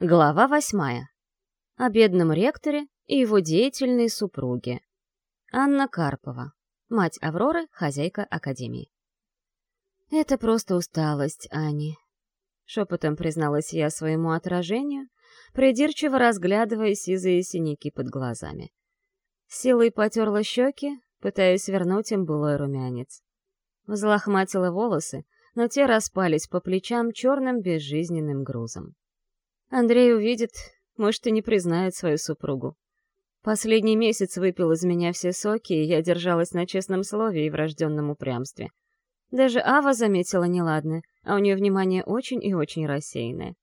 Глава восьмая. О бедном ректоре и его деятельной супруге. Анна Карпова. Мать Авроры, хозяйка академии. «Это просто усталость, Ани», — шепотом призналась я своему отражению, придирчиво разглядывая сизые синяки под глазами. Силой потерла щеки, пытаясь вернуть им былой румянец. Взлохматила волосы, но те распались по плечам черным безжизненным грузом. Андрей увидит, может, и не признает свою супругу. Последний месяц выпил из меня все соки, и я держалась на честном слове и врожденном упрямстве. Даже Ава заметила неладное, а у нее внимание очень и очень рассеянное.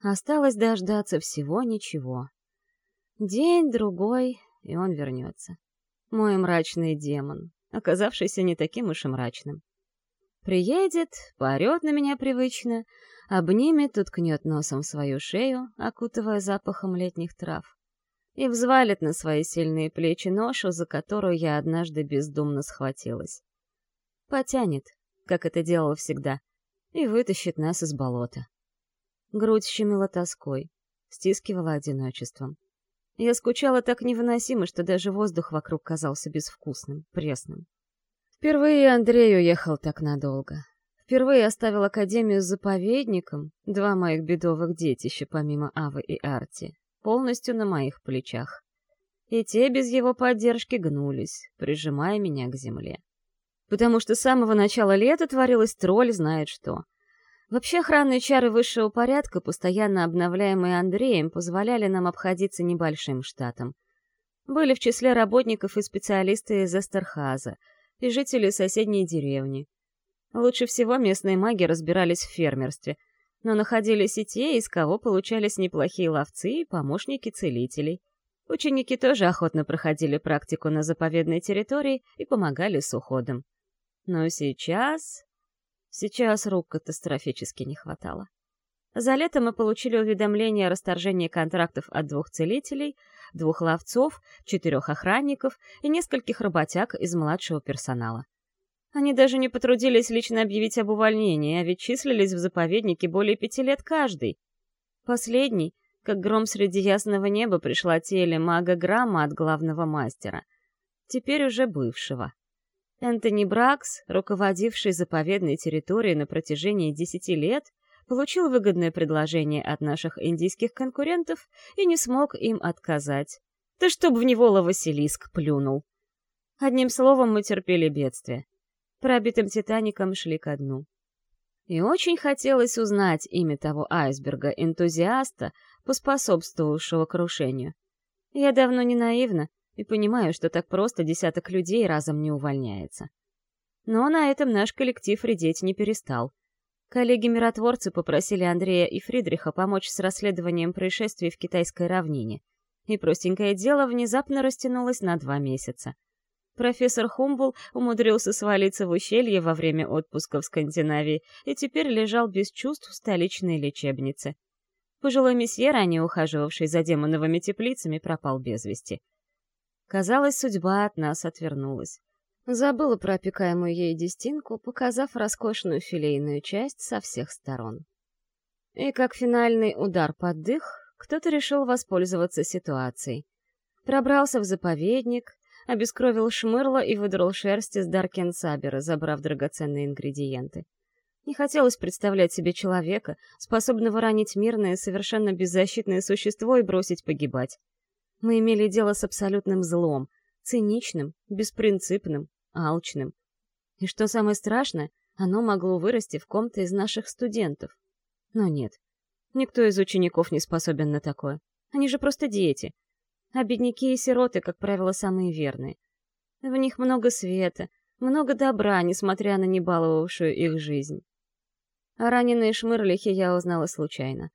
Осталось дождаться всего ничего. День-другой, и он вернется. Мой мрачный демон, оказавшийся не таким уж и мрачным. Приедет, поорет на меня привычно, обнимет, уткнет носом в свою шею, окутывая запахом летних трав, и взвалит на свои сильные плечи ношу, за которую я однажды бездумно схватилась. Потянет, как это делал всегда, и вытащит нас из болота. Грудь щемила тоской, стискивала одиночеством. Я скучала так невыносимо, что даже воздух вокруг казался безвкусным, пресным. Впервые Андрей уехал так надолго. Впервые оставил Академию заповедником, два моих бедовых детища, помимо Авы и Арти, полностью на моих плечах. И те без его поддержки гнулись, прижимая меня к земле. Потому что с самого начала лета творилось тролль знает что. Вообще охранные чары высшего порядка, постоянно обновляемые Андреем, позволяли нам обходиться небольшим штатом. Были в числе работников и специалисты из Эстерхаза, и жители соседней деревни, Лучше всего местные маги разбирались в фермерстве, но находились и те, из кого получались неплохие ловцы и помощники целителей. Ученики тоже охотно проходили практику на заповедной территории и помогали с уходом. Но сейчас... Сейчас рук катастрофически не хватало. За лето мы получили уведомление о расторжении контрактов от двух целителей, двух ловцов, четырех охранников и нескольких работяг из младшего персонала. Они даже не потрудились лично объявить об увольнении, а ведь числились в заповеднике более пяти лет каждый. Последний, как гром среди ясного неба, пришла телемага-грамма от главного мастера. Теперь уже бывшего. Энтони Бракс, руководивший заповедной территорией на протяжении десяти лет, получил выгодное предложение от наших индийских конкурентов и не смог им отказать. Да чтоб в него Василиск плюнул. Одним словом, мы терпели бедствие пробитым «Титаником» шли ко дну. И очень хотелось узнать имя того айсберга-энтузиаста, поспособствовавшего крушению. Я давно не наивна и понимаю, что так просто десяток людей разом не увольняется. Но на этом наш коллектив редеть не перестал. Коллеги-миротворцы попросили Андрея и Фридриха помочь с расследованием происшествий в китайской равнине. И простенькое дело внезапно растянулось на два месяца. Профессор Хумбл умудрился свалиться в ущелье во время отпуска в Скандинавии и теперь лежал без чувств в столичной лечебнице. Пожилой месье, ранее ухаживавший за демоновыми теплицами, пропал без вести. Казалось, судьба от нас отвернулась. Забыла про опекаемую ей дестинку, показав роскошную филейную часть со всех сторон. И как финальный удар под дых, кто-то решил воспользоваться ситуацией. Пробрался в заповедник, обескровил шмырла и выдрал шерсть из Даркен Сабера, забрав драгоценные ингредиенты. Не хотелось представлять себе человека, способного ранить мирное, совершенно беззащитное существо и бросить погибать. Мы имели дело с абсолютным злом, циничным, беспринципным, алчным. И что самое страшное, оно могло вырасти в ком-то из наших студентов. Но нет, никто из учеников не способен на такое. Они же просто дети, а бедняки и сироты, как правило, самые верные. В них много света, много добра, несмотря на небаловавшую их жизнь. О раненые шмырлихи я узнала случайно.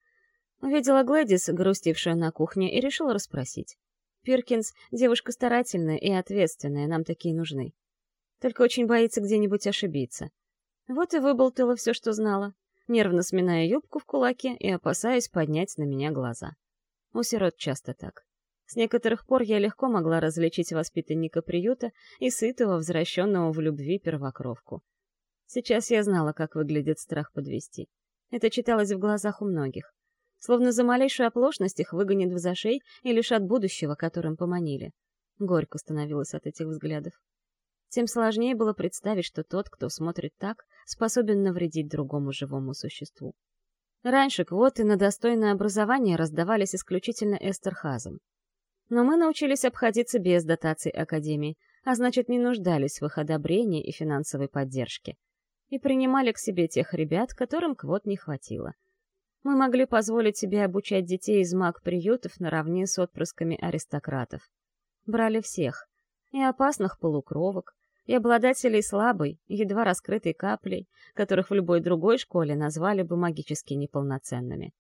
Увидела Глэдис, грустившую на кухне, и решила расспросить. Пиркинс — девушка старательная и ответственная, нам такие нужны. Только очень боится где-нибудь ошибиться. Вот и выболтала все, что знала, нервно сминая юбку в кулаке и опасаясь поднять на меня глаза. У сирот часто так. С некоторых пор я легко могла различить воспитанника приюта и сытого, возвращенного в любви первокровку. Сейчас я знала, как выглядит страх подвести. Это читалось в глазах у многих. Словно за малейшую оплошность их выгонят в зашей и лишат будущего, которым поманили. Горько становилось от этих взглядов. Тем сложнее было представить, что тот, кто смотрит так, способен навредить другому живому существу. Раньше квоты на достойное образование раздавались исключительно Эстерхазом. Но мы научились обходиться без дотаций Академии, а значит, не нуждались в их одобрении и финансовой поддержке. И принимали к себе тех ребят, которым квот не хватило. Мы могли позволить себе обучать детей из маг-приютов наравне с отпрысками аристократов. Брали всех. И опасных полукровок, и обладателей слабой, едва раскрытой каплей, которых в любой другой школе назвали бы магически неполноценными.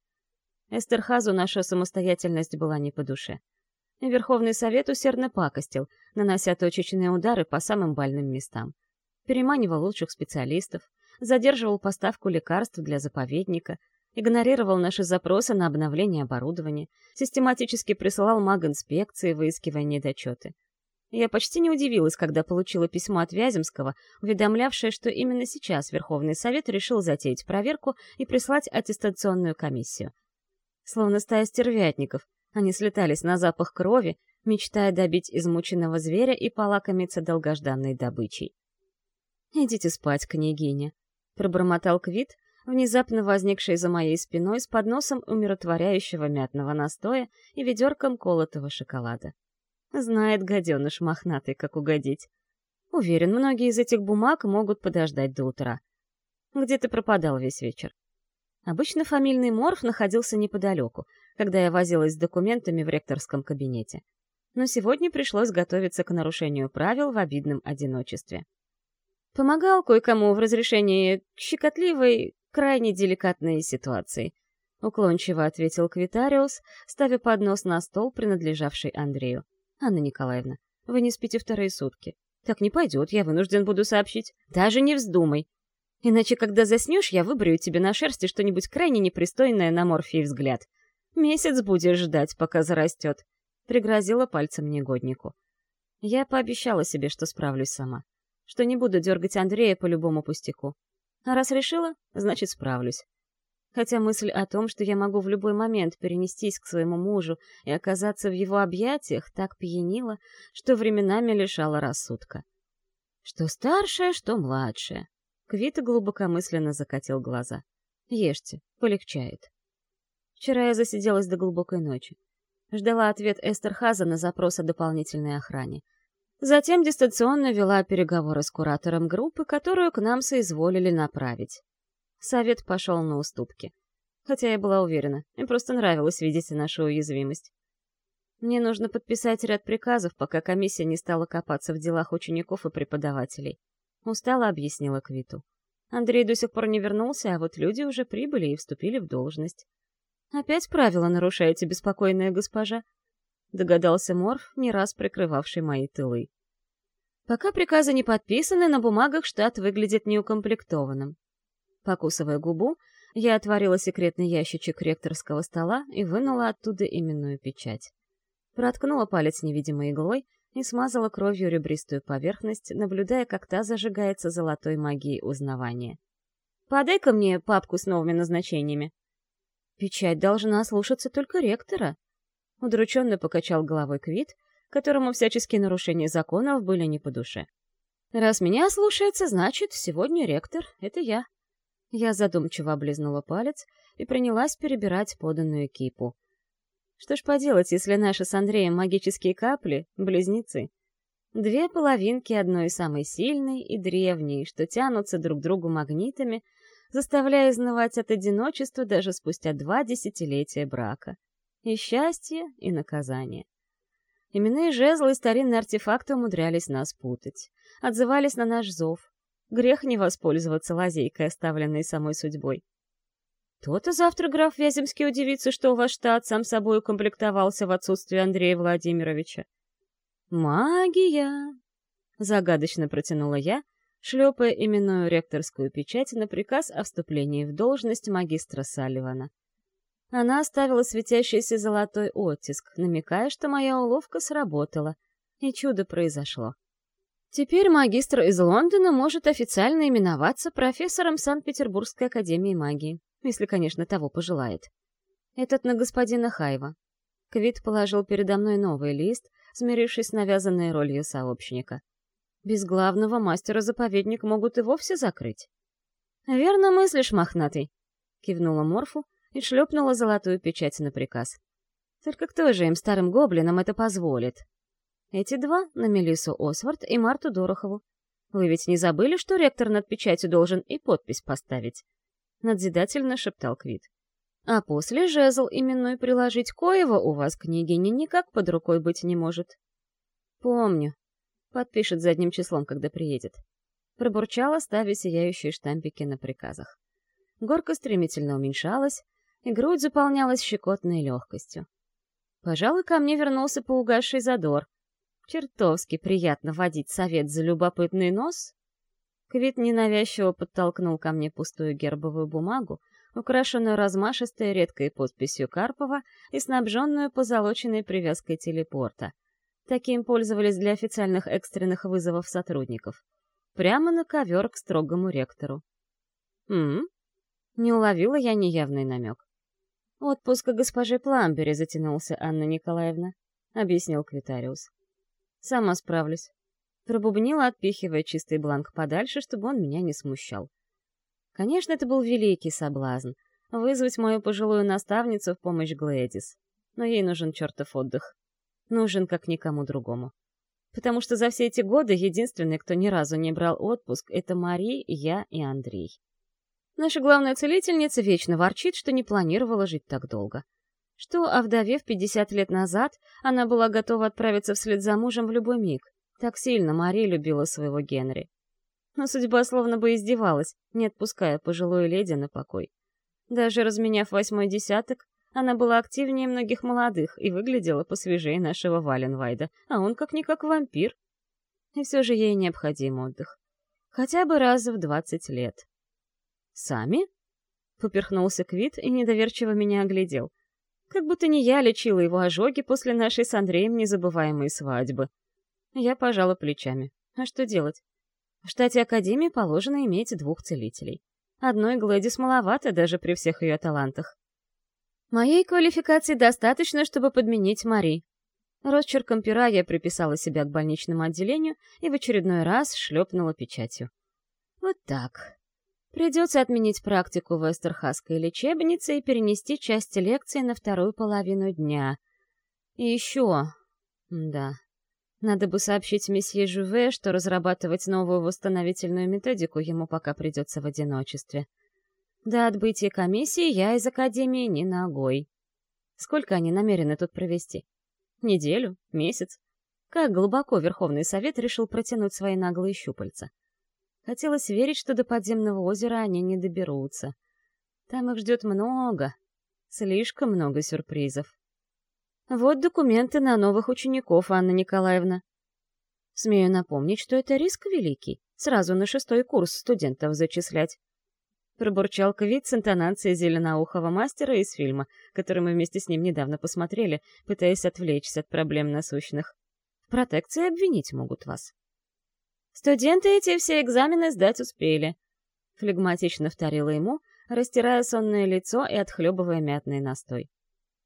Эстерхазу наша самостоятельность была не по душе. Верховный Совет усердно пакостил, нанося точечные удары по самым больным местам. Переманивал лучших специалистов, задерживал поставку лекарств для заповедника, игнорировал наши запросы на обновление оборудования, систематически присылал маг-инспекции, выискивая недочеты. Я почти не удивилась, когда получила письмо от Вяземского, уведомлявшее, что именно сейчас Верховный Совет решил затеять проверку и прислать аттестационную комиссию. Словно стая стервятников, они слетались на запах крови, мечтая добить измученного зверя и полакомиться долгожданной добычей. «Идите спать, княгиня», — пробормотал Квит, внезапно возникший за моей спиной с подносом умиротворяющего мятного настоя и ведерком колотого шоколада. Знает гаденыш мохнатый, как угодить. Уверен, многие из этих бумаг могут подождать до утра. Где ты пропадал весь вечер? Обычно фамильный морф находился неподалеку, когда я возилась с документами в ректорском кабинете. Но сегодня пришлось готовиться к нарушению правил в обидном одиночестве. Помогал кое-кому в разрешении щекотливой, крайне деликатной ситуации. Уклончиво ответил Квитариус, ставя поднос на стол, принадлежавший Андрею. «Анна Николаевна, вы не спите вторые сутки. Так не пойдет, я вынужден буду сообщить. Даже не вздумай. Иначе, когда заснешь, я выбрю тебе на шерсти что-нибудь крайне непристойное на морфий взгляд. Месяц будешь ждать, пока зарастет», — пригрозила пальцем негоднику. Я пообещала себе, что справлюсь сама, что не буду дергать Андрея по любому пустяку. А раз решила, значит, справлюсь хотя мысль о том, что я могу в любой момент перенестись к своему мужу и оказаться в его объятиях, так пьянила, что временами лишала рассудка. Что старшая, что младшая. Квита глубокомысленно закатил глаза. Ешьте, полегчает. Вчера я засиделась до глубокой ночи. Ждала ответ Эстерхаза на запрос о дополнительной охране. Затем дистанционно вела переговоры с куратором группы, которую к нам соизволили направить. Совет пошел на уступки. Хотя я была уверена, им просто нравилось видеть нашу уязвимость. Мне нужно подписать ряд приказов, пока комиссия не стала копаться в делах учеников и преподавателей. Устала объяснила Квиту. Андрей до сих пор не вернулся, а вот люди уже прибыли и вступили в должность. «Опять правила нарушаете, беспокойная госпожа?» — догадался Морф, не раз прикрывавший мои тылы. Пока приказы не подписаны, на бумагах штат выглядит неукомплектованным. Покусывая губу, я отворила секретный ящичек ректорского стола и вынула оттуда именную печать. Проткнула палец невидимой иглой и смазала кровью ребристую поверхность, наблюдая, как та зажигается золотой магией узнавания. «Подай-ка мне папку с новыми назначениями». «Печать должна слушаться только ректора», — удрученно покачал головой Квит, которому всяческие нарушения законов были не по душе. «Раз меня слушается, значит, сегодня ректор — это я». Я задумчиво облизнула палец и принялась перебирать поданную кипу. Что ж поделать, если наши с Андреем магические капли — близнецы? Две половинки одной самой сильной и древней, что тянутся друг к другу магнитами, заставляя изнывать от одиночества даже спустя два десятилетия брака. И счастье, и наказание. Именные жезлы и старинные артефакты умудрялись нас путать, отзывались на наш зов, Грех не воспользоваться лазейкой, оставленной самой судьбой. То-то завтра граф Вяземский удивится, что ваш штат сам собой укомплектовался в отсутствие Андрея Владимировича. «Магия!» — загадочно протянула я, шлепая именную ректорскую печать на приказ о вступлении в должность магистра Салливана. Она оставила светящийся золотой оттиск, намекая, что моя уловка сработала, и чудо произошло. Теперь магистр из Лондона может официально именоваться профессором Санкт-Петербургской академии магии, если, конечно, того пожелает. Этот на господина Хайва. Квит положил передо мной новый лист, смирившись с навязанной ролью сообщника. Без главного мастера заповедник могут и вовсе закрыть. «Верно мыслишь, мохнатый», — кивнула Морфу и шлепнула золотую печать на приказ. «Только кто же им, старым гоблинам, это позволит?» Эти два — на Мелиссу Освард и Марту Дорохову. Вы ведь не забыли, что ректор над печатью должен и подпись поставить?» Надзидательно шептал Квит. А после жезл именной приложить коего у вас, княгиня, никак под рукой быть не может. Помню. Подпишет задним числом, когда приедет. Пробурчала, ставя сияющие штампики на приказах. Горка стремительно уменьшалась, и грудь заполнялась щекотной легкостью. Пожалуй, ко мне вернулся поугасший задор. Чертовски приятно водить совет за любопытный нос. Квит ненавязчиво подтолкнул ко мне пустую гербовую бумагу, украшенную размашистой редкой подписью Карпова и снабженную позолоченной привязкой телепорта. Таким пользовались для официальных экстренных вызовов сотрудников. Прямо на ковер к строгому ректору. «М?», Не уловила я неявный намек. «Отпуск госпожи Пламбери затянулся, Анна Николаевна», — объяснил Квитариус. «Сама справлюсь». Пробубнила, отпихивая чистый бланк подальше, чтобы он меня не смущал. Конечно, это был великий соблазн — вызвать мою пожилую наставницу в помощь Глэдис. Но ей нужен чертов отдых. Нужен как никому другому. Потому что за все эти годы единственный, кто ни разу не брал отпуск, это Мари, я и Андрей. Наша главная целительница вечно ворчит, что не планировала жить так долго. Что, овдовев 50 лет назад, она была готова отправиться вслед за мужем в любой миг. Так сильно Мари любила своего Генри но судьба словно бы издевалась, не отпуская пожилую леди на покой. Даже разменяв восьмой десяток, она была активнее многих молодых и выглядела посвежее нашего Валенвайда, а он как-никак вампир. И все же ей необходим отдых. Хотя бы раз в двадцать лет. «Сами?» — поперхнулся Квит и недоверчиво меня оглядел. Как будто не я лечила его ожоги после нашей с Андреем незабываемой свадьбы. Я пожала плечами. А что делать? В штате Академии положено иметь двух целителей. Одной Глэдис маловато даже при всех ее талантах. Моей квалификации достаточно, чтобы подменить Мари. Росчерком пера я приписала себя к больничному отделению и в очередной раз шлепнула печатью. Вот так. Придется отменить практику в Эстерхасской лечебнице и перенести часть лекции на вторую половину дня. И еще... Да, надо бы сообщить месье Жуве, что разрабатывать новую восстановительную методику ему пока придется в одиночестве. До отбытия комиссии я из Академии не ногой. Сколько они намерены тут провести? Неделю? Месяц? Как глубоко Верховный Совет решил протянуть свои наглые щупальца? Хотелось верить, что до подземного озера они не доберутся. Там их ждет много, слишком много сюрпризов. Вот документы на новых учеников, Анна Николаевна. Смею напомнить, что это риск великий, сразу на шестой курс студентов зачислять. Пробурчал Квит с интонацией зеленоухого мастера из фильма, который мы вместе с ним недавно посмотрели, пытаясь отвлечься от проблем насущных. В протекции обвинить могут вас. Студенты эти все экзамены сдать успели. Флегматично вторила ему, растирая сонное лицо и отхлебывая мятный настой.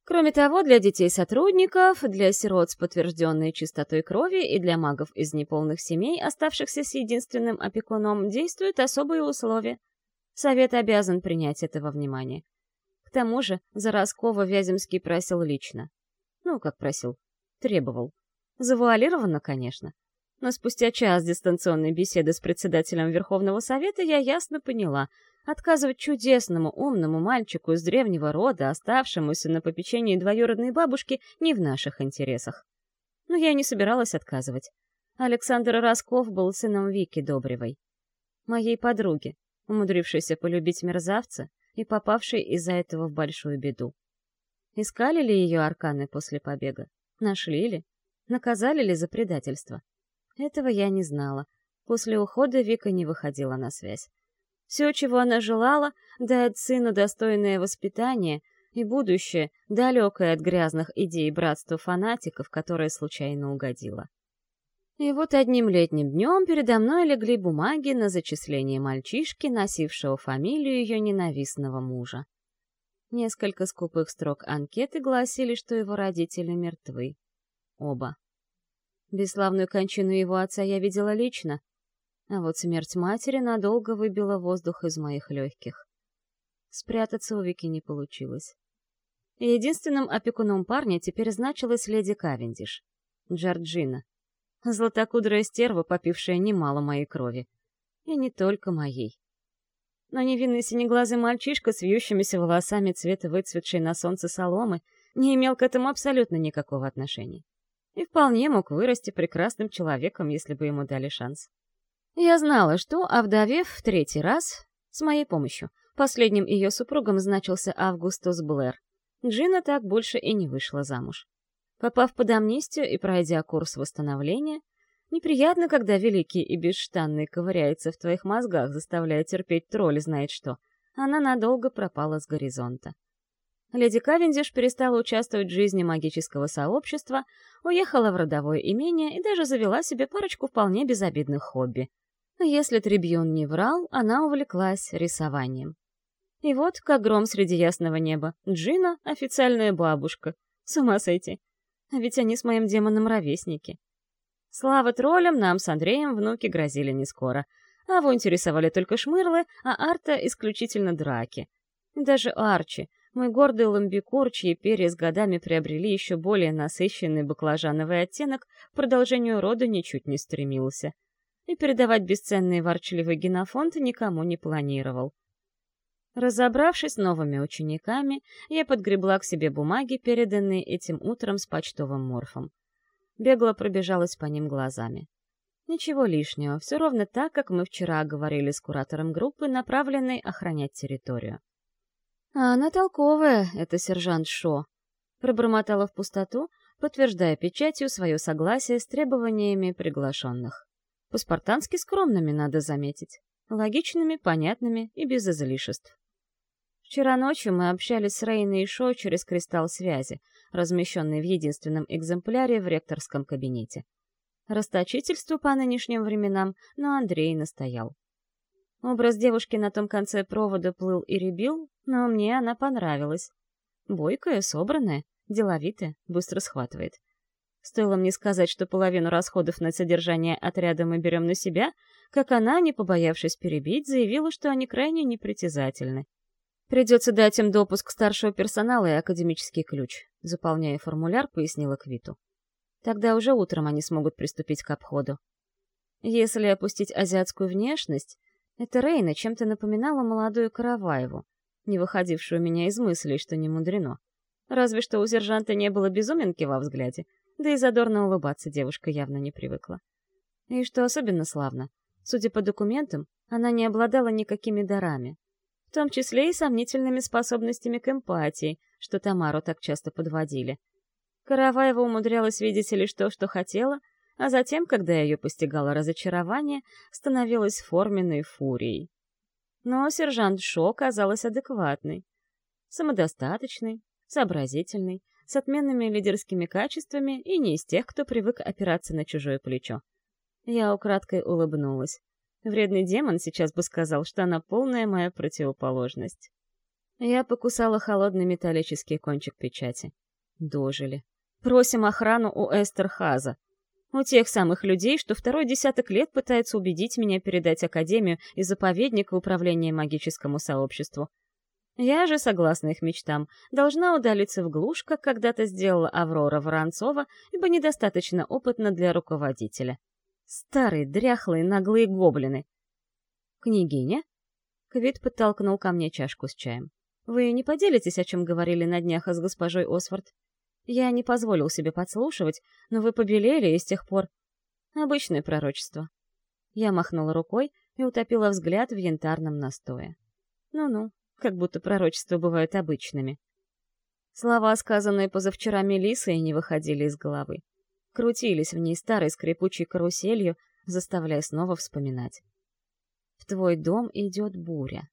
Кроме того, для детей-сотрудников, для сирот с подтвержденной чистотой крови и для магов из неполных семей, оставшихся с единственным опекуном, действуют особые условия. Совет обязан принять этого внимания. К тому же Зароскова Вяземский просил лично. Ну, как просил, требовал. Завуалированно, конечно. Но спустя час дистанционной беседы с председателем Верховного Совета я ясно поняла — Отказывать чудесному, умному мальчику из древнего рода, оставшемуся на попечении двоюродной бабушки, не в наших интересах. Но я не собиралась отказывать. Александр Росков был сыном Вики Добревой. Моей подруги, умудрившейся полюбить мерзавца и попавшей из-за этого в большую беду. Искали ли ее арканы после побега? Нашли ли? Наказали ли за предательство? Этого я не знала. После ухода Вика не выходила на связь. Все, чего она желала, дать сыну достойное воспитание и будущее, далекое от грязных идей братства фанатиков, которое случайно угодило. И вот одним летним днем передо мной легли бумаги на зачисление мальчишки, носившего фамилию ее ненавистного мужа. Несколько скупых строк анкеты гласили, что его родители мертвы. Оба. Бесславную кончину его отца я видела лично, а вот смерть матери надолго выбила воздух из моих легких. Спрятаться у Вики не получилось. Единственным опекуном парня теперь значилась леди Кавендиш, Джорджина. Златокудрая стерва, попившая немало моей крови. И не только моей. Но невинный синеглазый мальчишка с вьющимися волосами цвета выцветшей на солнце соломы не имел к этому абсолютно никакого отношения. И вполне мог вырасти прекрасным человеком, если бы ему дали шанс. Я знала, что, овдовев в третий раз, с моей помощью, последним ее супругом значился Августус Блэр, Джина так больше и не вышла замуж. Попав под амнистию и пройдя курс восстановления, неприятно, когда великий и бесштанный ковыряется в твоих мозгах, заставляя терпеть тролль знает что. Она надолго пропала с горизонта. Леди Кавендиш перестала участвовать в жизни магического сообщества, уехала в родовое имение и даже завела себе парочку вполне безобидных хобби — если Трибьюн не врал, она увлеклась рисованием. И вот, как гром среди ясного неба, Джина — официальная бабушка. С ума сойти. А ведь они с моим демоном ровесники. Слава троллям, нам с Андреем внуки грозили не скоро. А его интересовали только шмырлы, а Арта — исключительно драки. Даже Арчи, мой гордый ламбикур, чьи перья с годами приобрели еще более насыщенный баклажановый оттенок, к продолжению рода ничуть не стремился — и передавать бесценный ворчливый генофонд никому не планировал. Разобравшись с новыми учениками, я подгребла к себе бумаги, переданные этим утром с почтовым морфом. Бегло пробежалась по ним глазами. Ничего лишнего, все ровно так, как мы вчера говорили с куратором группы, направленной охранять территорию. «А она толковая, это сержант Шо», — пробормотала в пустоту, подтверждая печатью свое согласие с требованиями приглашенных. По-спартански скромными, надо заметить. Логичными, понятными и без излишеств. Вчера ночью мы общались с Рейной и Шо через кристалл связи, размещенный в единственном экземпляре в ректорском кабинете. Расточительство по нынешним временам, но Андрей настоял. Образ девушки на том конце провода плыл и ребил, но мне она понравилась. Бойкая, собранная, деловитая, быстро схватывает. Стоило мне сказать, что половину расходов на содержание отряда мы берем на себя, как она, не побоявшись перебить, заявила, что они крайне непритязательны. «Придется дать им допуск старшего персонала и академический ключ», заполняя формуляр, пояснила Квиту. Тогда уже утром они смогут приступить к обходу. Если опустить азиатскую внешность, эта Рейна чем-то напоминала молодую Караваеву, не выходившую у меня из мыслей, что не мудрено. Разве что у сержанта не было безуминки во взгляде, да и задорно улыбаться девушка явно не привыкла. И что особенно славно, судя по документам, она не обладала никакими дарами, в том числе и сомнительными способностями к эмпатии, что Тамару так часто подводили. Караваева умудрялась видеть лишь то, что хотела, а затем, когда ее постигало разочарование, становилась форменной фурией. Но сержант Шо казалась адекватной, самодостаточной, сообразительной, с отменными лидерскими качествами и не из тех, кто привык опираться на чужое плечо. Я украдкой улыбнулась. Вредный демон сейчас бы сказал, что она полная моя противоположность. Я покусала холодный металлический кончик печати. Дожили. Просим охрану у Эстерхаза. У тех самых людей, что второй десяток лет пытаются убедить меня передать Академию и заповедник в управление магическому сообществу. Я же, согласно их мечтам, должна удалиться в глушь, как когда-то сделала Аврора Воронцова, ибо недостаточно опытна для руководителя. Старые, дряхлые, наглые гоблины. «Княгиня?» Квит подтолкнул ко мне чашку с чаем. «Вы не поделитесь, о чем говорили на днях с госпожой Осфорд? Я не позволил себе подслушивать, но вы побелели и с тех пор...» «Обычное пророчество». Я махнула рукой и утопила взгляд в янтарном настое. «Ну-ну, как будто пророчества бывают обычными. Слова, сказанные позавчера Мелиссой, не выходили из головы. Крутились в ней старой скрипучей каруселью, заставляя снова вспоминать. В твой дом идет буря.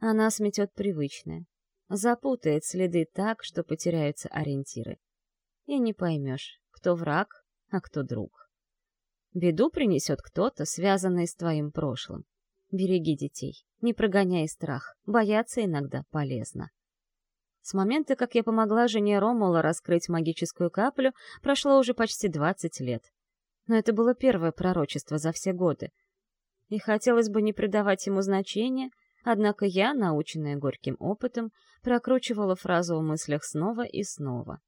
Она сметет привычное, запутает следы так, что потеряются ориентиры. И не поймешь, кто враг, а кто друг. Беду принесет кто-то, связанный с твоим прошлым. Береги детей, не прогоняй страх, бояться иногда полезно. С момента, как я помогла жене Ромула раскрыть магическую каплю, прошло уже почти 20 лет. Но это было первое пророчество за все годы. И хотелось бы не придавать ему значения, однако я, наученная горьким опытом, прокручивала фразу в мыслях снова и снова.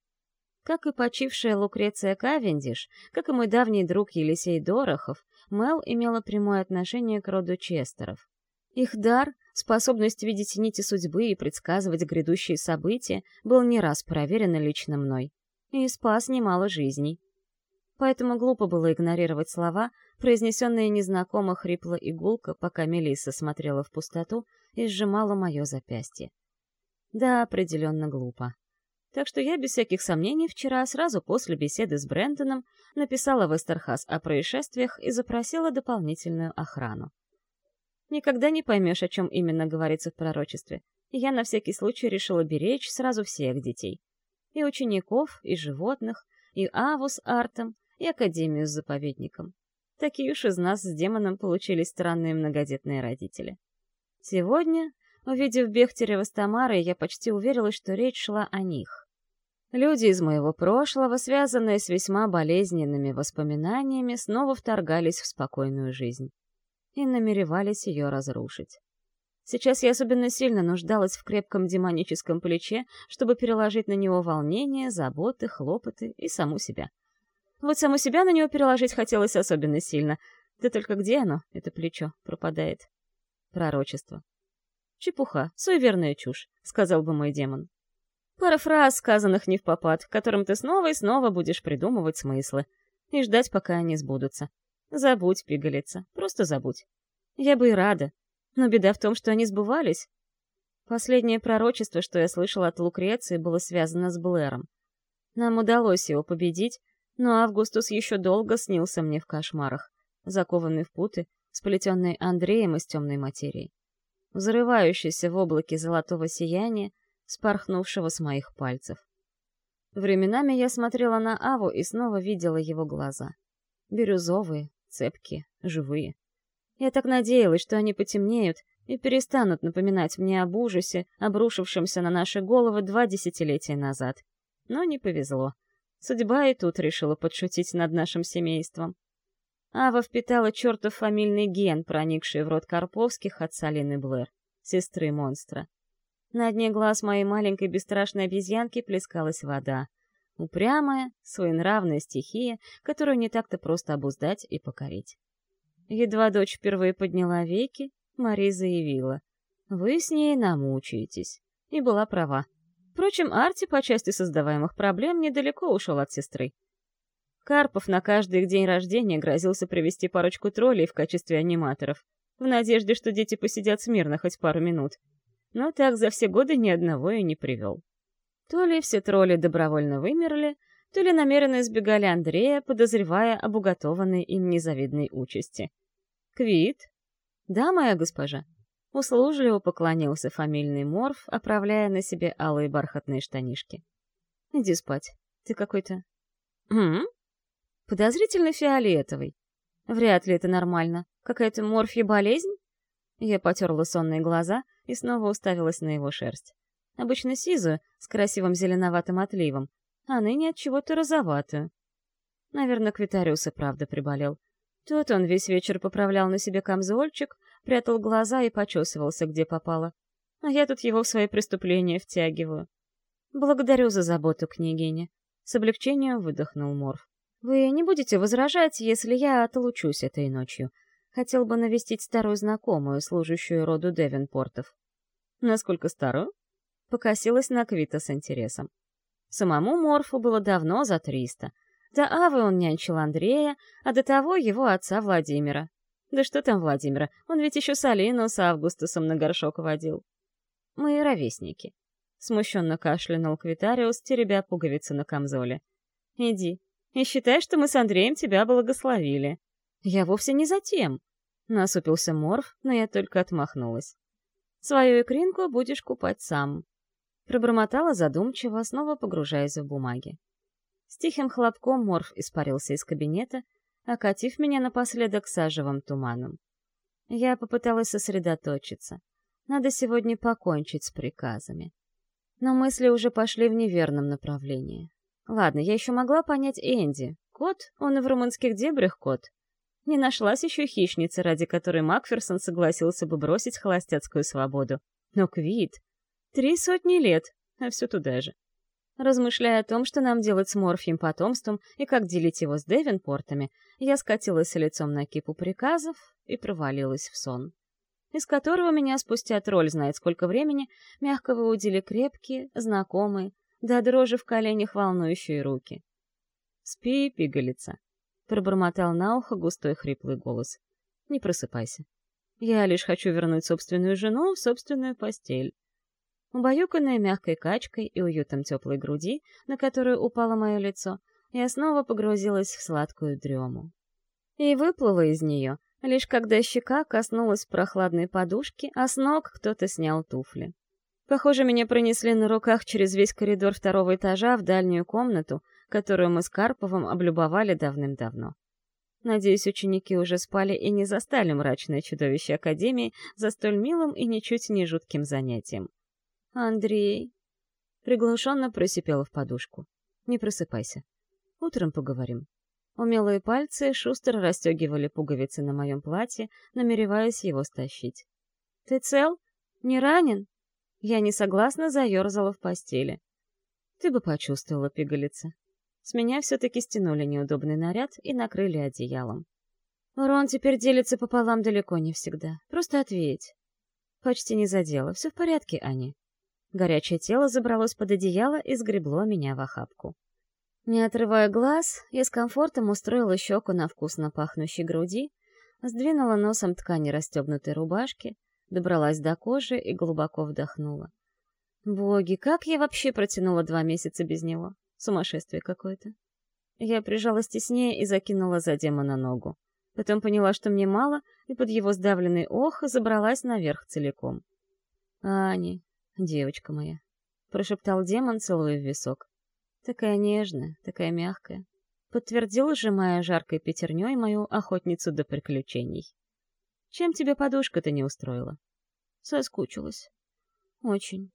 Как и почившая Лукреция Кавендиш, как и мой давний друг Елисей Дорохов, Мел имела прямое отношение к роду Честеров. Их дар — Способность видеть нити судьбы и предсказывать грядущие события был не раз проверен лично мной. И спас немало жизней. Поэтому глупо было игнорировать слова, произнесенные незнакомо хрипло и гулко, пока Мелисса смотрела в пустоту и сжимала мое запястье. Да, определенно глупо. Так что я без всяких сомнений вчера, сразу после беседы с Брэндоном, написала в Эстерхас о происшествиях и запросила дополнительную охрану. Никогда не поймешь, о чем именно говорится в пророчестве. Я на всякий случай решила беречь сразу всех детей. И учеников, и животных, и Аву с Артом, и Академию с заповедником. Такие уж из нас с демоном получились странные многодетные родители. Сегодня, увидев Бехтерева с Тамарой, я почти уверилась, что речь шла о них. Люди из моего прошлого, связанные с весьма болезненными воспоминаниями, снова вторгались в спокойную жизнь и намеревались ее разрушить. Сейчас я особенно сильно нуждалась в крепком демоническом плече, чтобы переложить на него волнение, заботы, хлопоты и саму себя. Вот саму себя на него переложить хотелось особенно сильно. Да только где оно, это плечо, пропадает? Пророчество. Чепуха, суеверная чушь, сказал бы мой демон. Пара фраз, сказанных не в попад, которым ты снова и снова будешь придумывать смыслы и ждать, пока они сбудутся. Забудь, пигалица, просто забудь. Я бы и рада, но беда в том, что они сбывались. Последнее пророчество, что я слышала от Лукреции, было связано с Блэром. Нам удалось его победить, но Августус еще долго снился мне в кошмарах, закованный в путы, сплетенный Андреем из темной материи, взрывающийся в облаке золотого сияния, спорхнувшего с моих пальцев. Временами я смотрела на Аву и снова видела его глаза. Бирюзовые, цепкие, живые. Я так надеялась, что они потемнеют и перестанут напоминать мне об ужасе, обрушившемся на наши головы два десятилетия назад. Но не повезло. Судьба и тут решила подшутить над нашим семейством. Ава впитала чертов фамильный ген, проникший в рот Карповских от Салины Блэр, сестры монстра. На дне глаз моей маленькой бесстрашной обезьянки плескалась вода. Упрямая, своенравная стихия, которую не так-то просто обуздать и покорить. Едва дочь впервые подняла веки, Мари заявила. «Вы с ней намучаетесь». И была права. Впрочем, Арти по части создаваемых проблем недалеко ушел от сестры. Карпов на каждый их день рождения грозился привести парочку троллей в качестве аниматоров, в надежде, что дети посидят смирно хоть пару минут. Но так за все годы ни одного и не привел. То ли все тролли добровольно вымерли, то ли намеренно избегали Андрея, подозревая об уготованной им незавидной участи. «Квит?» «Да, моя госпожа». Услужливо поклонился фамильный морф, оправляя на себе алые бархатные штанишки. «Иди спать. Ты какой-то...» «Хм?» «Подозрительно фиолетовый. Вряд ли это нормально. Какая-то морфья болезнь?» Я потерла сонные глаза и снова уставилась на его шерсть обычно сизую, с красивым зеленоватым отливом, а ныне от чего-то розоватую. Наверное, Квитариус и правда приболел. Тут он весь вечер поправлял на себе камзольчик, прятал глаза и почесывался, где попало. А я тут его в свои преступления втягиваю. Благодарю за заботу, княгиня. С облегчением выдохнул Морф. Вы не будете возражать, если я отлучусь этой ночью. Хотел бы навестить старую знакомую, служащую роду Девенпортов. Насколько старую? Покосилась на Квита с интересом. Самому Морфу было давно за триста. До Авы он нянчил Андрея, а до того его отца Владимира. Да что там Владимира, он ведь еще с Алину с Августусом на горшок водил. Мы ровесники. Смущенно кашлянул Квитариус, теребя пуговицу на камзоле. Иди, и считай, что мы с Андреем тебя благословили. Я вовсе не за тем. Насупился Морф, но я только отмахнулась. Свою икринку будешь купать сам. Пробормотала задумчиво, снова погружаясь в бумаги. С тихим хлопком Морф испарился из кабинета, окатив меня напоследок сажевым туманом. Я попыталась сосредоточиться. Надо сегодня покончить с приказами. Но мысли уже пошли в неверном направлении. Ладно, я еще могла понять Энди. Кот, он и в румынских дебрях кот. Не нашлась еще хищница, ради которой Макферсон согласился бы бросить холостяцкую свободу. Но Квит... Три сотни лет, а все туда же. Размышляя о том, что нам делать с морфием потомством и как делить его с Девенпортами, я скатилась лицом на кипу приказов и провалилась в сон, из которого меня спустя тролль знает сколько времени мягко выудили крепкие, знакомые, до дрожи в коленях волнующие руки. «Спи, пигалица», — пробормотал на ухо густой хриплый голос. «Не просыпайся. Я лишь хочу вернуть собственную жену в собственную постель». Убаюканная мягкой качкой и уютом теплой груди, на которую упало мое лицо, я снова погрузилась в сладкую дрему. И выплыла из нее, лишь когда щека коснулась прохладной подушки, а с ног кто-то снял туфли. Похоже, меня пронесли на руках через весь коридор второго этажа в дальнюю комнату, которую мы с Карповым облюбовали давным-давно. Надеюсь, ученики уже спали и не застали мрачное чудовище Академии за столь милым и ничуть не жутким занятием. «Андрей!» Приглушенно просипела в подушку. «Не просыпайся. Утром поговорим». Умелые пальцы шустро расстегивали пуговицы на моем платье, намереваясь его стащить. «Ты цел? Не ранен?» Я не согласно заерзала в постели. Ты бы почувствовала, пигалица. С меня все-таки стянули неудобный наряд и накрыли одеялом. Урон теперь делится пополам далеко не всегда. Просто ответь. Почти не задела. Все в порядке, Аня. Горячее тело забралось под одеяло и сгребло меня в охапку. Не отрывая глаз, я с комфортом устроила щеку на вкусно пахнущей груди, сдвинула носом ткани расстегнутой рубашки, добралась до кожи и глубоко вдохнула. Боги, как я вообще протянула два месяца без него? Сумасшествие какое-то. Я прижалась теснее и закинула за демона ногу. Потом поняла, что мне мало, и под его сдавленный ох забралась наверх целиком. «Ани, девочка моя», — прошептал демон, целуя в висок. «Такая нежная, такая мягкая», — подтвердил, сжимая жаркой пятерней мою охотницу до приключений. Чем тебе подушка-то не устроила? Соскучилась. Очень.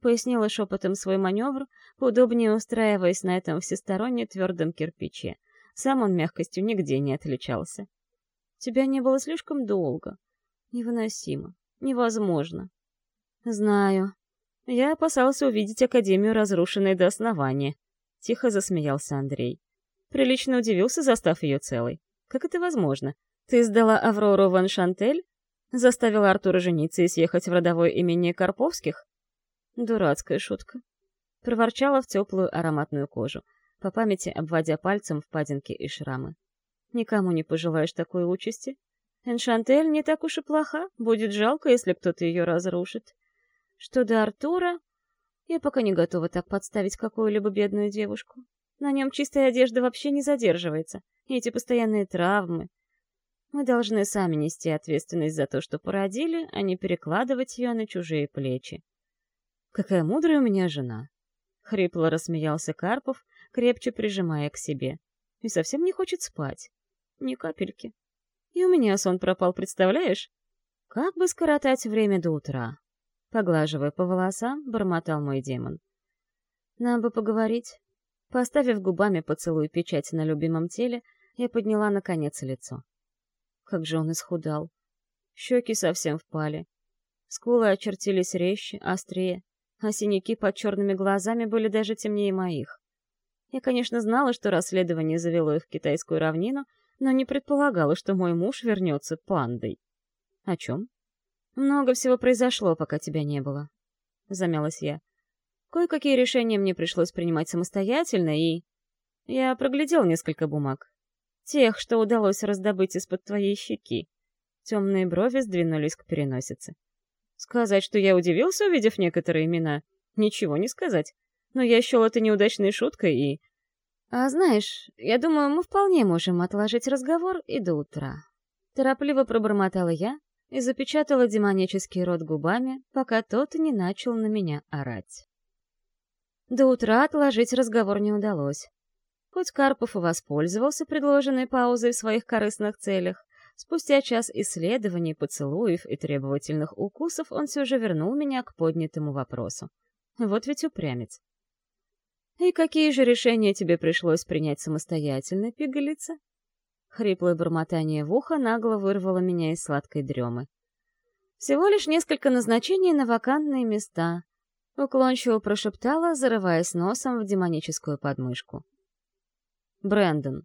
Пояснила шепотом свой маневр, поудобнее устраиваясь на этом всесторонне твердом кирпиче. Сам он мягкостью нигде не отличался. Тебя не было слишком долго. Невыносимо. Невозможно. Знаю. Я опасался увидеть Академию, разрушенной до основания. Тихо засмеялся Андрей. Прилично удивился, застав ее целой. Как это возможно? Ты сдала Аврору Ван Шантель? Заставила Артура жениться и съехать в родовое имение Карповских? Дурацкая шутка. Проворчала в теплую ароматную кожу, по памяти обводя пальцем впадинки и шрамы. Никому не пожелаешь такой участи. Эншантель не так уж и плоха, будет жалко, если кто-то ее разрушит. Что до Артура, я пока не готова так подставить какую-либо бедную девушку. На нем чистая одежда вообще не задерживается, и эти постоянные травмы, мы должны сами нести ответственность за то, что породили, а не перекладывать ее на чужие плечи. «Какая мудрая у меня жена!» — хрипло рассмеялся Карпов, крепче прижимая к себе. «И совсем не хочет спать. Ни капельки. И у меня сон пропал, представляешь? Как бы скоротать время до утра?» Поглаживая по волосам, бормотал мой демон. «Нам бы поговорить». Поставив губами поцелуй печать на любимом теле, я подняла, наконец, лицо. Как же он исхудал. Щеки совсем впали. Скулы очертились резче, острее, а синяки под черными глазами были даже темнее моих. Я, конечно, знала, что расследование завело их в китайскую равнину, но не предполагала, что мой муж вернется пандой. О чем? Много всего произошло, пока тебя не было. Замялась я. Кое-какие решения мне пришлось принимать самостоятельно, и... Я проглядел несколько бумаг. Тех, что удалось раздобыть из-под твоей щеки. Темные брови сдвинулись к переносице. Сказать, что я удивился, увидев некоторые имена, ничего не сказать. Но я счел это неудачной шуткой и... А знаешь, я думаю, мы вполне можем отложить разговор и до утра. Торопливо пробормотала я и запечатала демонический рот губами, пока тот не начал на меня орать. До утра отложить разговор не удалось. Хоть Карпов и воспользовался предложенной паузой в своих корыстных целях, спустя час исследований, поцелуев и требовательных укусов он все же вернул меня к поднятому вопросу. Вот ведь упрямец. «И какие же решения тебе пришлось принять самостоятельно, пигалица?» Хриплое бормотание в ухо нагло вырвало меня из сладкой дремы. «Всего лишь несколько назначений на вакантные места», — уклончиво прошептала, зарываясь носом в демоническую подмышку. «Брэндон,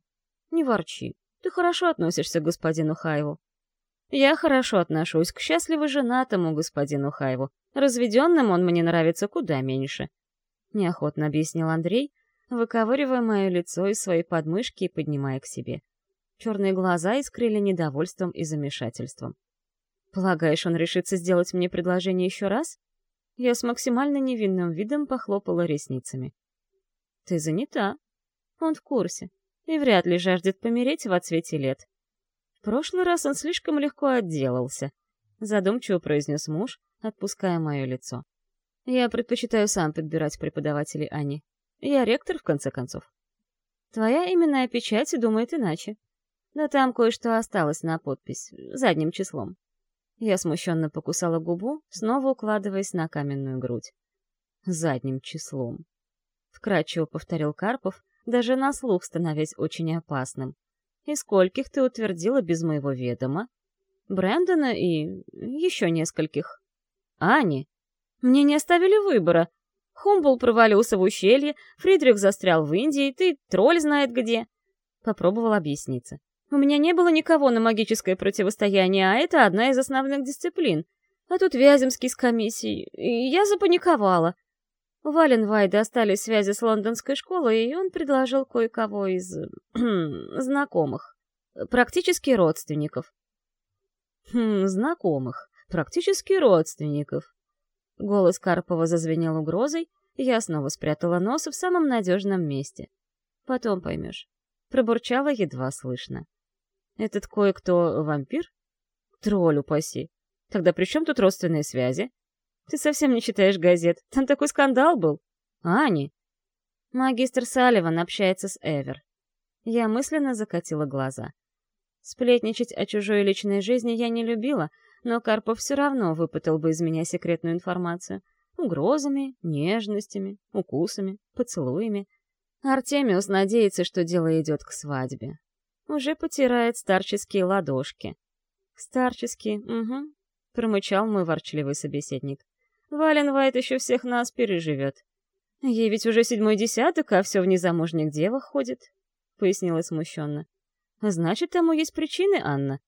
не ворчи. Ты хорошо относишься к господину Хайву». «Я хорошо отношусь к счастливо женатому господину Хайву. Разведенным он мне нравится куда меньше», — неохотно объяснил Андрей, выковыривая мое лицо из своей подмышки и поднимая к себе. Черные глаза искрили недовольством и замешательством. «Полагаешь, он решится сделать мне предложение еще раз?» Я с максимально невинным видом похлопала ресницами. «Ты занята. Он в курсе и вряд ли жаждет помереть в отсвете лет. В прошлый раз он слишком легко отделался», — задумчиво произнес муж, отпуская мое лицо. «Я предпочитаю сам подбирать преподавателей Ани. Я ректор, в конце концов». «Твоя именная печать думает иначе», да там кое-что осталось на подпись, задним числом. Я смущенно покусала губу, снова укладываясь на каменную грудь. Задним числом. Вкратчиво повторил Карпов, даже на слух становясь очень опасным. И скольких ты утвердила без моего ведома? Брэндона и еще нескольких. Ани. Мне не оставили выбора. Хумбл провалился в ущелье, Фридрих застрял в Индии, ты тролль знает где. Попробовал объясниться. У меня не было никого на магическое противостояние, а это одна из основных дисциплин. А тут Вяземский с комиссией, и я запаниковала. У Валенвайда остались связи с лондонской школой, и он предложил кое-кого из... знакомых. Практически родственников. Хм, знакомых. Практически родственников. Голос Карпова зазвенел угрозой, и я снова спрятала нос в самом надежном месте. Потом поймешь. Пробурчала едва слышно. Этот кое-кто вампир? Тролль, упаси. Тогда при чем тут родственные связи? Ты совсем не читаешь газет. Там такой скандал был. Ани. Магистр Салливан общается с Эвер. Я мысленно закатила глаза. Сплетничать о чужой личной жизни я не любила, но Карпов все равно выпытал бы из меня секретную информацию. Угрозами, нежностями, укусами, поцелуями. Артемиус надеется, что дело идет к свадьбе уже потирает старческие ладошки. «Старческие, угу», — промычал мой ворчливый собеседник. «Валенвайт еще всех нас переживет. Ей ведь уже седьмой десяток, а все в незамужних девах ходит», — пояснила смущенно. «Значит, тому есть причины, Анна?»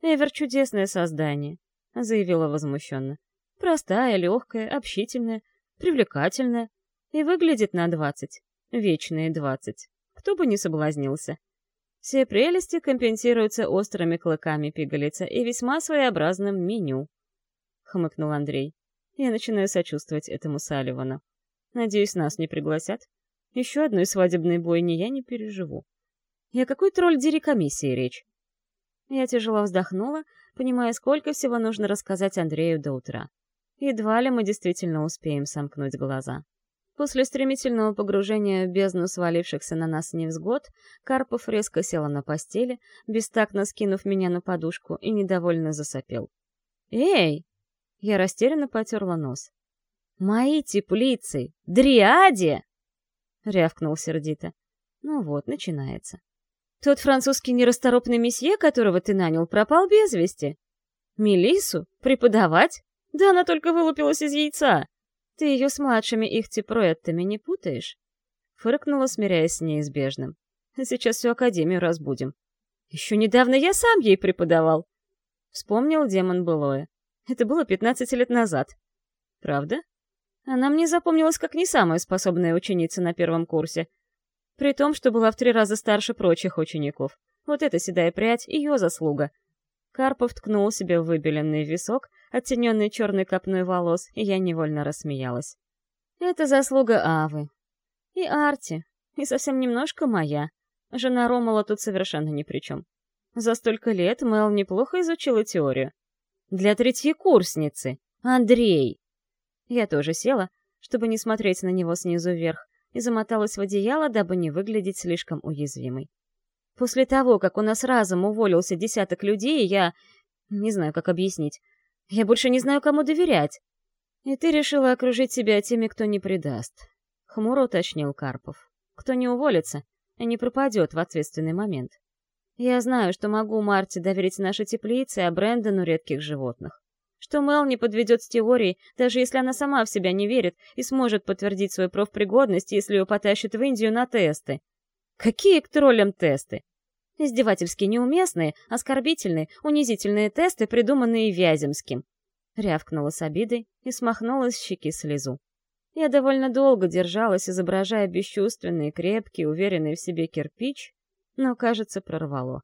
«Эвер — чудесное создание», — заявила возмущенно. «Простая, легкая, общительная, привлекательная и выглядит на двадцать. Вечные двадцать. Кто бы не соблазнился. Все прелести компенсируются острыми клыками пигалица и весьма своеобразным меню. Хмыкнул Андрей. Я начинаю сочувствовать этому Салливану. Надеюсь, нас не пригласят. Еще одной свадебной бойни я не переживу. Я какой тролль дирекомиссии речь? Я тяжело вздохнула, понимая, сколько всего нужно рассказать Андрею до утра. Едва ли мы действительно успеем сомкнуть глаза. После стремительного погружения в бездну свалившихся на нас невзгод, Карпов резко сел на постели, бестактно скинув меня на подушку, и недовольно засопел. «Эй!» Я растерянно потерла нос. «Мои теплицы! Дриаде!» — рявкнул сердито. «Ну вот, начинается. Тот французский нерасторопный месье, которого ты нанял, пропал без вести. Мелису? Преподавать? Да она только вылупилась из яйца!» Ты ее с младшими ихтипроектами не путаешь? Фыркнула, смиряясь с неизбежным. Сейчас всю академию разбудим. Еще недавно я сам ей преподавал. Вспомнил демон былое. Это было пятнадцать лет назад. Правда? Она мне запомнилась как не самая способная ученица на первом курсе. При том, что была в три раза старше прочих учеников. Вот эта седая прядь — ее заслуга. Карпов ткнул себе в выбеленный висок, оттененный черной копной волос, и я невольно рассмеялась. Это заслуга Авы. И Арти. И совсем немножко моя. Жена Ромала тут совершенно ни при чем. За столько лет Мэл неплохо изучила теорию. Для третьей курсницы. Андрей! Я тоже села, чтобы не смотреть на него снизу вверх, и замоталась в одеяло, дабы не выглядеть слишком уязвимой. После того, как у нас разом уволился десяток людей, я... Не знаю, как объяснить. Я больше не знаю, кому доверять. «И ты решила окружить себя теми, кто не предаст», — хмуро уточнил Карпов. «Кто не уволится и не пропадет в ответственный момент. Я знаю, что могу Марте доверить наши теплицы, а Брэндону редких животных. Что Мел не подведет с теорией, даже если она сама в себя не верит и сможет подтвердить свою профпригодность, если ее потащат в Индию на тесты. Какие к троллям тесты? Издевательски неуместные, оскорбительные, унизительные тесты, придуманные Вяземским. Рявкнула с обидой и смахнула с щеки слезу. Я довольно долго держалась, изображая бесчувственный, крепкий, уверенный в себе кирпич, но, кажется, прорвало.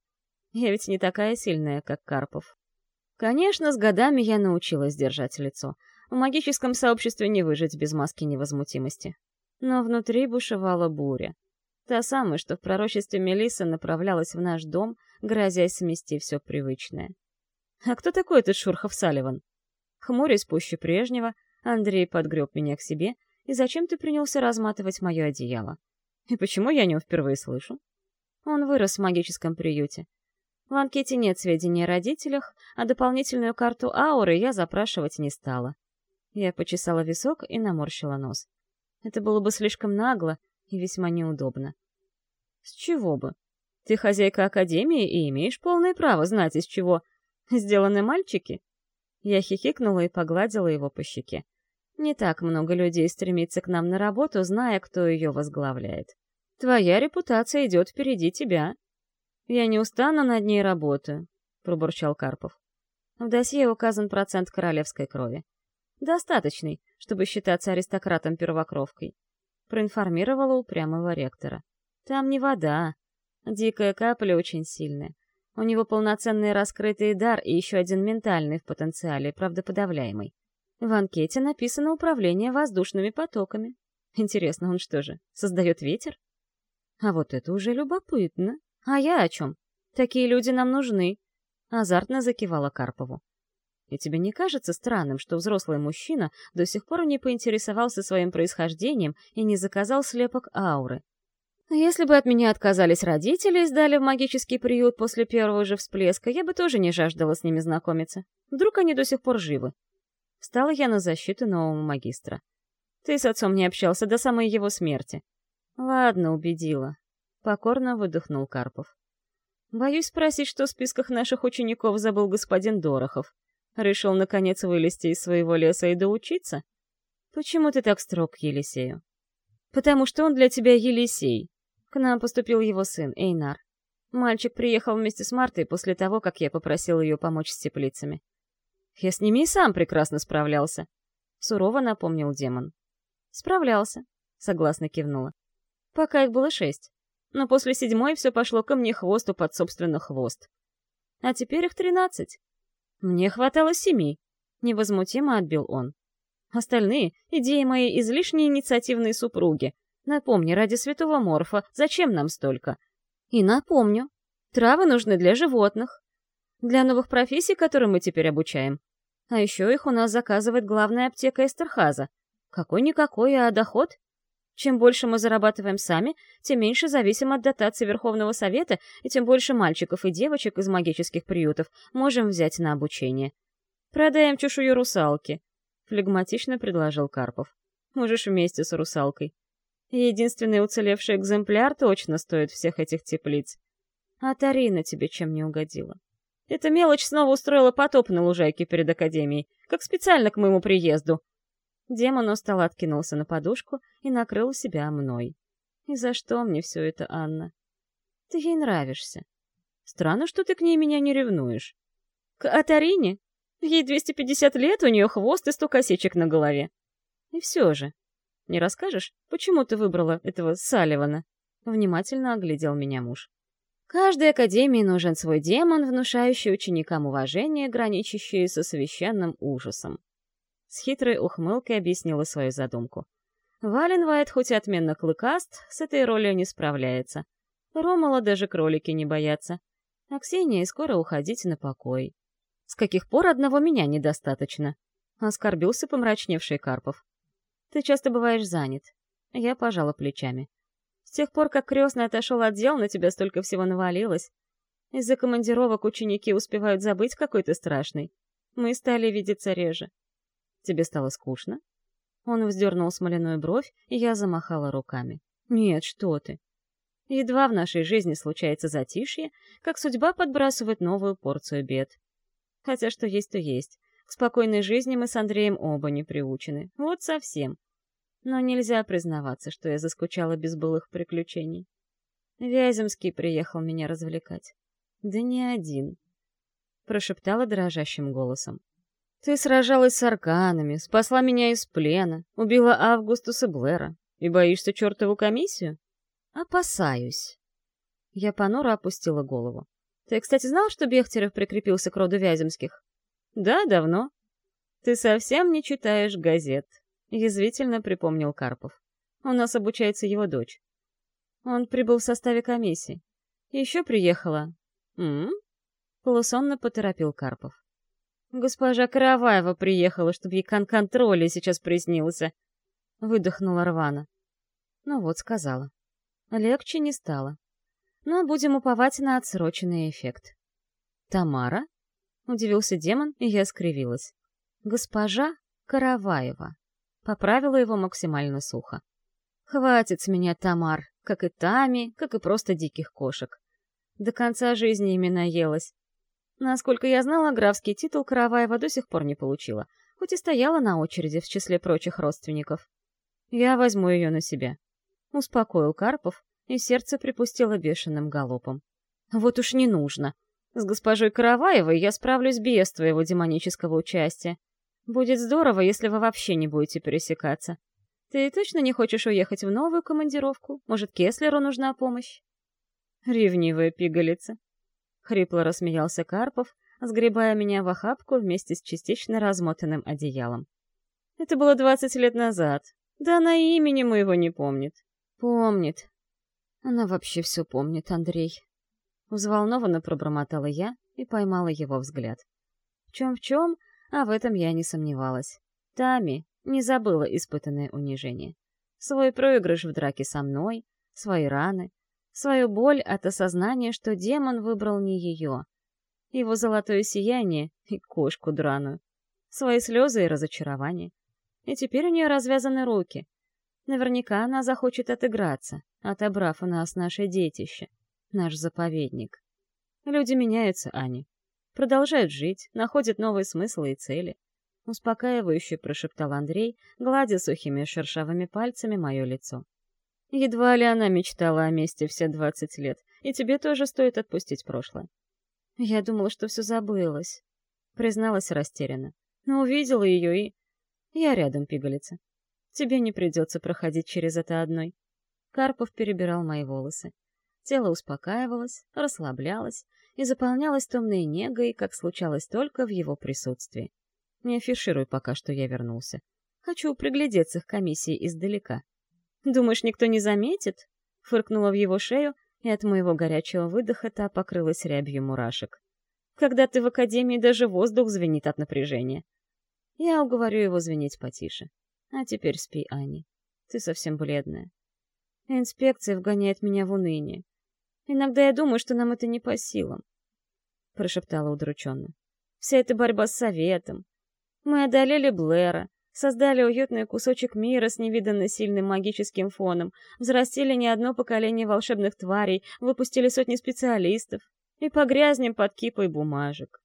Я ведь не такая сильная, как Карпов. Конечно, с годами я научилась держать лицо. В магическом сообществе не выжить без маски невозмутимости. Но внутри бушевала буря. Та самая, что в пророчестве Мелиссы направлялась в наш дом, грозясь смести все привычное. А кто такой этот Шурхов Салливан? Хмурясь пуще прежнего, Андрей подгреб меня к себе и зачем-то принялся разматывать мое одеяло. И почему я о нем впервые слышу? Он вырос в магическом приюте. В анкете нет сведений о родителях, а дополнительную карту ауры я запрашивать не стала. Я почесала висок и наморщила нос. Это было бы слишком нагло и весьма неудобно. С чего бы? Ты хозяйка Академии и имеешь полное право знать, из чего сделаны мальчики. Я хихикнула и погладила его по щеке. Не так много людей стремится к нам на работу, зная, кто ее возглавляет. Твоя репутация идет впереди тебя. Я не устану над ней работаю, пробурчал Карпов. В досье указан процент королевской крови. Достаточный, чтобы считаться аристократом-первокровкой. Проинформировала упрямого ректора. Там не вода. Дикая капля очень сильная. У него полноценный раскрытый дар и еще один ментальный в потенциале, правда подавляемый. В анкете написано управление воздушными потоками. Интересно, он что же, создает ветер? А вот это уже любопытно. А я о чем? Такие люди нам нужны. Азартно закивала Карпову. И тебе не кажется странным, что взрослый мужчина до сих пор не поинтересовался своим происхождением и не заказал слепок ауры? Если бы от меня отказались родители и сдали в магический приют после первого же всплеска, я бы тоже не жаждала с ними знакомиться. Вдруг они до сих пор живы. Встала я на защиту нового магистра. Ты с отцом не общался до самой его смерти. Ладно, убедила. Покорно выдохнул Карпов. Боюсь спросить, что в списках наших учеников забыл господин Дорохов. Решил, наконец, вылезти из своего леса и доучиться? Почему ты так строг к Елисею? Потому что он для тебя Елисей. К нам поступил его сын, Эйнар. Мальчик приехал вместе с Мартой после того, как я попросил ее помочь с теплицами. Я с ними и сам прекрасно справлялся. Сурово напомнил демон. Справлялся, согласно кивнула пока их было шесть. Но после седьмой все пошло ко мне хвосту под собственно хвост. А теперь их тринадцать. Мне хватало семи. Невозмутимо отбил он. Остальные — идеи моей излишней инициативной супруги. Напомни, ради святого Морфа, зачем нам столько? И напомню, травы нужны для животных. Для новых профессий, которые мы теперь обучаем. А еще их у нас заказывает главная аптека Эстерхаза. Какой-никакой, а доход чем больше мы зарабатываем сами, тем меньше зависим от дотации Верховного Совета, и тем больше мальчиков и девочек из магических приютов можем взять на обучение. «Продаем чешую русалки», — флегматично предложил Карпов. «Можешь вместе с русалкой. Единственный уцелевший экземпляр точно стоит всех этих теплиц. А Тарина тебе чем не угодила? Эта мелочь снова устроила потоп на лужайке перед Академией, как специально к моему приезду. Демон устало откинулся на подушку и накрыл себя мной. «И за что мне все это, Анна? Ты ей нравишься. Странно, что ты к ней меня не ревнуешь. К Атарине? Ей 250 лет, у нее хвост и сто косичек на голове. И все же. Не расскажешь, почему ты выбрала этого Салливана?» Внимательно оглядел меня муж. Каждой академии нужен свой демон, внушающий ученикам уважение, граничащее со священным ужасом. С хитрой ухмылкой объяснила свою задумку. Валенвайт, хоть и отменно клыкаст, с этой ролью не справляется. Ромала даже кролики не боятся. А Ксения скоро уходить на покой. С каких пор одного меня недостаточно? Оскорбился помрачневший Карпов. Ты часто бываешь занят. Я пожала плечами. С тех пор, как крестный отошел от дел, на тебя столько всего навалилось. Из-за командировок ученики успевают забыть какой-то страшный. Мы стали видеться реже. Тебе стало скучно?» Он вздернул смоляную бровь, и я замахала руками. «Нет, что ты. Едва в нашей жизни случается затишье, как судьба подбрасывает новую порцию бед. Хотя что есть, то есть. К спокойной жизни мы с Андреем оба не приучены. Вот совсем. Но нельзя признаваться, что я заскучала без былых приключений. Вяземский приехал меня развлекать. Да не один. Прошептала дрожащим голосом. Ты сражалась с арканами, спасла меня из плена, убила Августуса Блэра. И боишься чертову комиссию? Опасаюсь. Я понуро опустила голову. Ты, кстати, знал, что Бехтерев прикрепился к роду Вяземских? Да, давно. Ты совсем не читаешь газет, язвительно припомнил Карпов. У нас обучается его дочь. Он прибыл в составе комиссии. Еще приехала. М? Полусонно поторопил Карпов. Госпожа Караваева приехала, чтобы ей кон-контроле сейчас приснился. Выдохнула рвано. Ну вот, сказала. Легче не стало. Но будем уповать на отсроченный эффект. Тамара? Удивился демон, и я скривилась. Госпожа Караваева. Поправила его максимально сухо. Хватит с меня Тамар, как и Тами, как и просто диких кошек. До конца жизни ими наелась. Насколько я знала, графский титул Караваева до сих пор не получила, хоть и стояла на очереди в числе прочих родственников. Я возьму ее на себя. Успокоил Карпов, и сердце припустило бешеным галопом. Вот уж не нужно. С госпожой Караваевой я справлюсь без твоего демонического участия. Будет здорово, если вы вообще не будете пересекаться. Ты точно не хочешь уехать в новую командировку? Может, Кеслеру нужна помощь? Ревнивая пигалица. Хрипло рассмеялся Карпов, сгребая меня в охапку вместе с частично размотанным одеялом. Это было двадцать лет назад. Да она и имени моего не помнит. Помнит. Она вообще все помнит, Андрей. Взволнованно пробормотала я и поймала его взгляд. В чем в чем, а в этом я не сомневалась. Тами, не забыла испытанное унижение. Свой проигрыш в драке со мной, свои раны, свою боль от осознания, что демон выбрал не ее. Его золотое сияние и кошку драную. Свои слезы и разочарование. И теперь у нее развязаны руки. Наверняка она захочет отыграться, отобрав у нас наше детище, наш заповедник. Люди меняются, Ани. Продолжают жить, находят новые смыслы и цели. — успокаивающе прошептал Андрей, гладя сухими шершавыми пальцами мое лицо. «Едва ли она мечтала о месте все двадцать лет, и тебе тоже стоит отпустить прошлое». «Я думала, что все забылось», — призналась растерянно. «Но увидела ее и...» «Я рядом, пигалица. Тебе не придется проходить через это одной». Карпов перебирал мои волосы. Тело успокаивалось, расслаблялось и заполнялось томной негой, как случалось только в его присутствии. Не афишируй пока, что я вернулся. Хочу приглядеться к комиссии издалека. Думаешь, никто не заметит? Фыркнула в его шею, и от моего горячего выдоха та покрылась рябью мурашек. Когда ты в академии, даже воздух звенит от напряжения. Я уговорю его звенеть потише. А теперь спи, Ани. Ты совсем бледная. Инспекция вгоняет меня в уныние. Иногда я думаю, что нам это не по силам. Прошептала удрученно. Вся эта борьба с советом, мы одолели Блэра, создали уютный кусочек мира с невиданно сильным магическим фоном, взрастили не одно поколение волшебных тварей, выпустили сотни специалистов и погрязнем под кипой бумажек.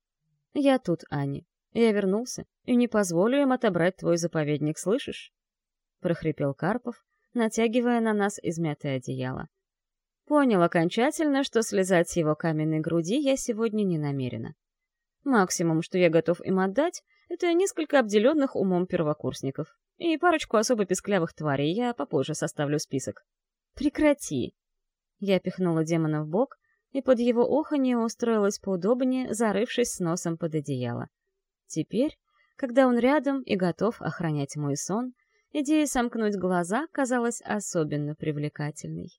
Я тут, Аня. Я вернулся и не позволю им отобрать твой заповедник, слышишь? прохрипел Карпов, натягивая на нас измятое одеяло. Понял окончательно, что слезать с его каменной груди я сегодня не намерена. Максимум, что я готов им отдать, это несколько обделенных умом первокурсников. И парочку особо песклявых тварей, я попозже составлю список. Прекрати. Я пихнула демона в бок, и под его оханье устроилась поудобнее, зарывшись с носом под одеяло. Теперь, когда он рядом и готов охранять мой сон, идея сомкнуть глаза казалась особенно привлекательной.